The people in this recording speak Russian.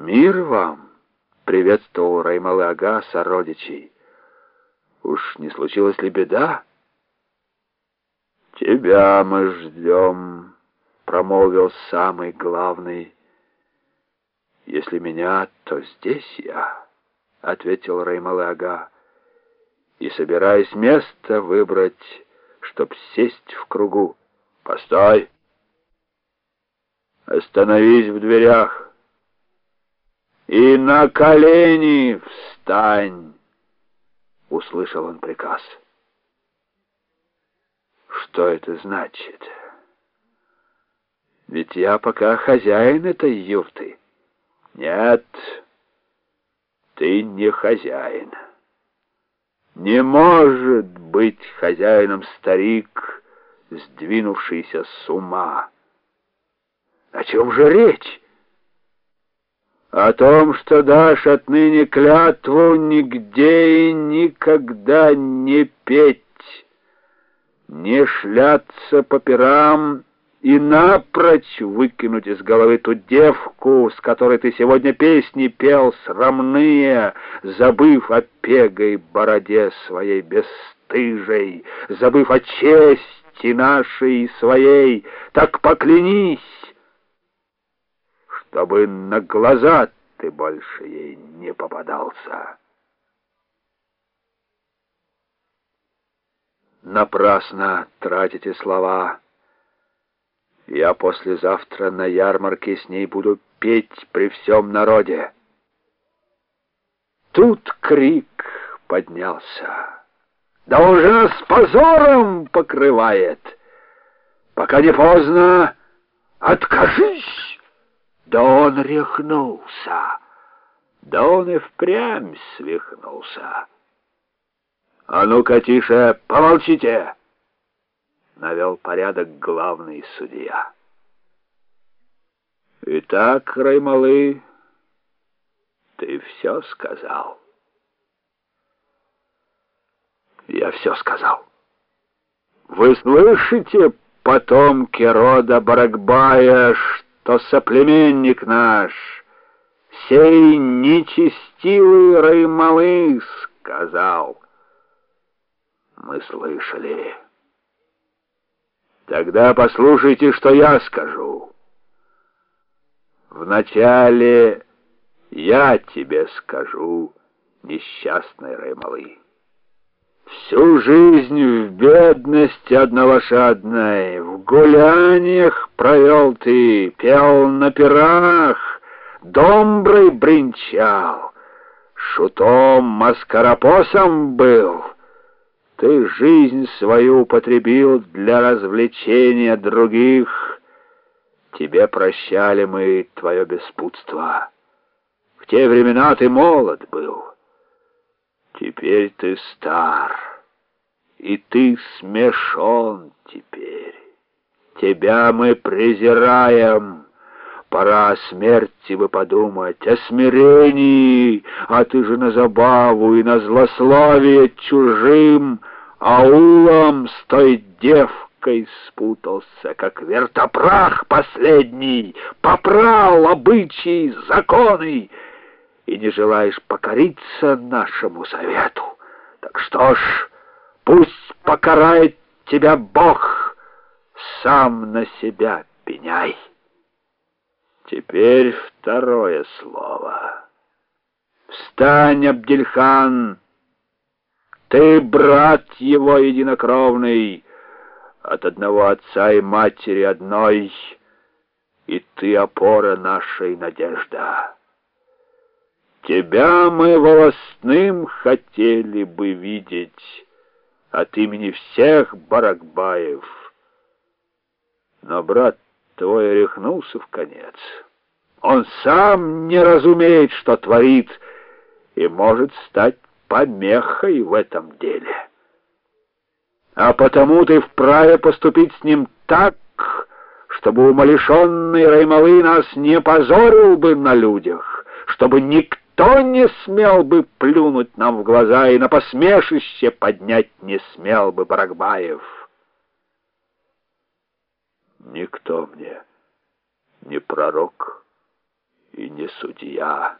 «Мир вам!» — приветствовал Раймалы Ага сородичей. «Уж не случилась ли беда?» «Тебя мы ждем», — промолвил самый главный. «Если меня, то здесь я», — ответил Раймалы Ага. «И собираясь место выбрать, чтоб сесть в кругу. Постой! Остановись в дверях!» «И на колени встань!» — услышал он приказ. «Что это значит? Ведь я пока хозяин этой юрты». «Нет, ты не хозяин. Не может быть хозяином старик, сдвинувшийся с ума. О чем же речь?» О том, что дашь отныне клятву нигде и никогда не петь, не шляться по пирам и напрочь выкинуть из головы ту девку, с которой ты сегодня песни пел срамные, забыв о пегой бороде своей бесстыжей, забыв о чести нашей своей, так поклянись, чтобы на глаза ты больше ей не попадался. Напрасно тратите слова. Я послезавтра на ярмарке с ней буду петь при всем народе. Тут крик поднялся. Да он же нас позором покрывает. Пока не поздно, откажись! Да он рехнулся, да он и впрямь свихнулся. «А ну-ка, тише, помолчите!» — навел порядок главный судья. «Итак, Раймалы, ты все сказал?» «Я все сказал. Вы слышите, потомки рода Барагбая, что...» то соплеменник наш, сей нечестивый Раймалы сказал. Мы слышали. Тогда послушайте, что я скажу. Вначале я тебе скажу, несчастный Раймалы. Всю жизнь в бедности однолошадной, в гуляниях провел ты, пел на пирах, домброй бренчал, шутом, маскаропосом был. Ты жизнь свою употребил для развлечения других. Тебе прощали мы твое беспутство. В те времена ты молод был. Теперь ты стар, и ты смешон теперь. Тебя мы презираем. Пора о смерти бы подумать, о смирении, а ты же на забаву и на злословие чужим аулом с той девкой спутался, как вертопрах последний, попрал обычаи, законы, и не желаешь покориться нашему совету. Так что ж, пусть покарает тебя Бог, сам на себя пеняй. Теперь второе слово. Встань, Абдельхан, ты брат его единокровный, от одного отца и матери одной, и ты опора нашей надежда. Тебя мы волосным хотели бы видеть от имени всех Баракбаев. Но брат твой рехнулся в конец. Он сам не разумеет, что творит, и может стать помехой в этом деле. А потому ты вправе поступить с ним так, чтобы умалишенный Раймалы нас не позорил бы на людях, чтобы никто никто не смел бы плюнуть нам в глаза и на посмешище поднять не смел бы Барагбаев. Никто мне не пророк и не судья.